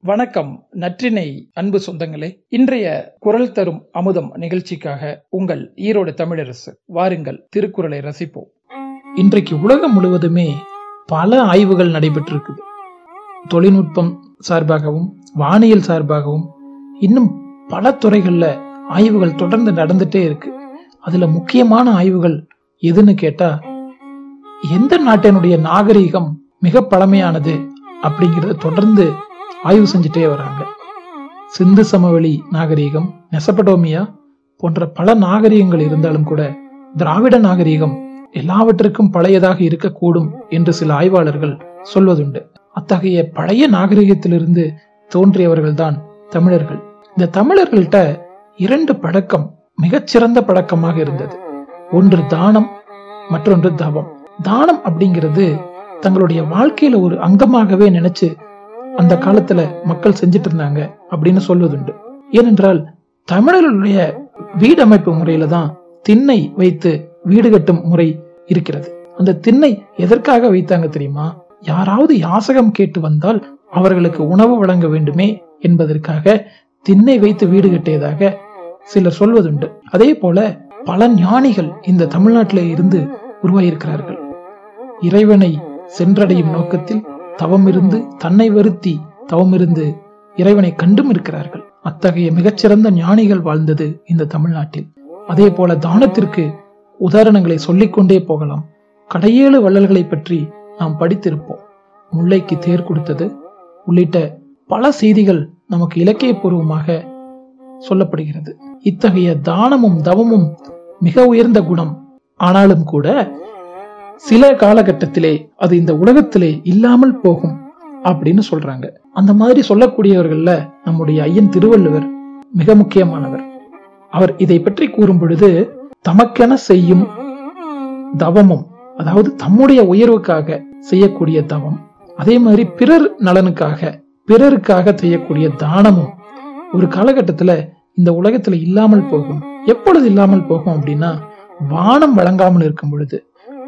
வணக்கம் நற்றினை அன்பு சொந்தங்களே. இன்றைய குரல் தரும் அமுதம் நிகழ்ச்சிக்காக உங்கள் ஈரோடு தமிழரசு வாருங்கள் திருக்குறளை ரசிப்போம். இன்றைக்கு உலகம் முழுவதுமே பல ஆய்வுகள் நடைபெற்றிருக்குது. தொழில்நுட்பம் சார்பாகவும் வானியல் சார்பாகவும் இன்னும் பல துறைகள்ல ஆய்வுகள் தொடர்ந்து நடந்துட்டே இருக்கு. அதுல முக்கியமான ஆய்வுகள் எதுன்னு கேட்டா எந்த நாட்டினுடைய நாகரீகம் மிக பழமையானது அப்படிங்கிறத தொடர்ந்து ஆய்வு செஞ்சுட்டே வராங்க. சிந்து சமவெளி நாகரீகம் நெசபடோமியா போன்ற பல நாகரீகங்கள் இருந்தாலும் கூட திராவிட நாகரீகம் எல்லாவற்றிற்கும் பழையதாக இருக்கக்கூடும் என்று சில ஆய்வாளர்கள் சொல்வதுண்டு. அத்தகைய பழைய நாகரிகத்திலிருந்து தோன்றியவர்கள்தான் தமிழர்கள். இந்த தமிழர்கள்ட்ட இரண்டு பழக்கம் மிகச்சிறந்த பழக்கமாக இருந்தது. ஒன்று தானம் மற்றொன்று தவம். தானம் அப்படிங்கிறது தங்களுடைய வாழ்க்கையில ஒரு அங்கமாகவே நினைச்சு அந்த காலத்துல மக்கள் செஞ்சிட்டு இருந்தாங்க அப்படின்னு சொல்வதுண்டு. ஏனென்றால் தமிழர்களுடைய வீடமைப்பு முறையில தான் திண்ணை வைத்து வீடு கட்டும் முறை இருக்கிறது. அந்த திண்ணை எதற்காக வைத்தாங்க தெரியுமா? யாராவது யாசகம் கேட்டு வந்தால் அவர்களுக்கு உணவு வழங்க வேண்டுமே என்பதற்காக திண்ணை வைத்து வீடு கட்டியதாக சிலர் சொல்வதுண்டு. அதே போல பல ஞானிகள் இந்த தமிழ்நாட்டில இருந்து உருவாயிருக்கிறார்கள் இறைவனை சென்றடையும் நோக்கத்தில் தவமிருந்து தன்னை வருத்தி தவமிருந்து இறைவனை கண்டும் இருக்கிறார்கள். அத்தகைய மிகச்சிறந்த ஞானிகள் வாழ்ந்தது இந்த தமிழ்நாட்டில். அதே போல தானத்திற்கு உதாரணங்களை சொல்லிக்கொண்டே போகலாம். கடையேழு வள்ளல்களை பற்றி நாம் படித்திருப்போம். முல்லைக்கு தேர் கொடுத்தது உள்ளிட்ட பல செய்திகள் நமக்கு இலக்கிய பூர்வமாக சொல்லப்படுகிறது. இத்தகைய தானமும் தவமும் மிக உயர்ந்த குணம். ஆனாலும் கூட சில காலகட்டத்திலே அது இந்த உலகத்திலே இல்லாமல் போகும் அப்படின்னு சொல்றாங்க. அந்த மாதிரி சொல்லக்கூடியவர்கள்ல நம்முடைய ஐயன் திருவள்ளுவர் மிக முக்கியமானவர். அவர் இதை பற்றி கூறும் பொழுது தமக்கென செய்யும் தவமும் அதாவது தம்முடைய உயர்வுக்காக செய்யக்கூடிய தவம் அதே மாதிரி பிறர் நலனுக்காக பிறருக்காக செய்யக்கூடிய தானமும் ஒரு காலகட்டத்துல இந்த உலகத்துல இல்லாமல் போகும். எப்பொழுது இல்லாமல் போகும் அப்படின்னா வானம் வழங்காமல் இருக்கும் பொழுது.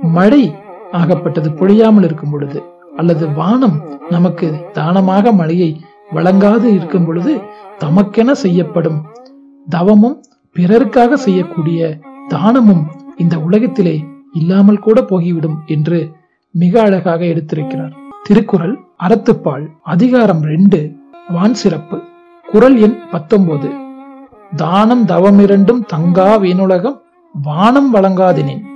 மழை ஆகப்பட்டது பொழியாமல் இருக்கும் பொழுது அல்லது வானம் நமக்கு தானமாக மழையை வழங்காது இருக்கும் பொழுது தமக்கென செய்யப்படும் தவமும் பிறருக்காக செய்யக்கூடிய தானமும் இந்த உலகத்திலே இல்லாமல் கூட போகிவிடும் என்று மிக அழகாக எடுத்திருக்கிறார். திருக்குறள் அறத்துப்பால் அதிகாரம் ரெண்டு வான் சிறப்பு குரல் எண் பத்தொன்பது. தானம் தவமிரண்டும் தங்கா வீணுலகம் வானம் வழங்காதினேன்.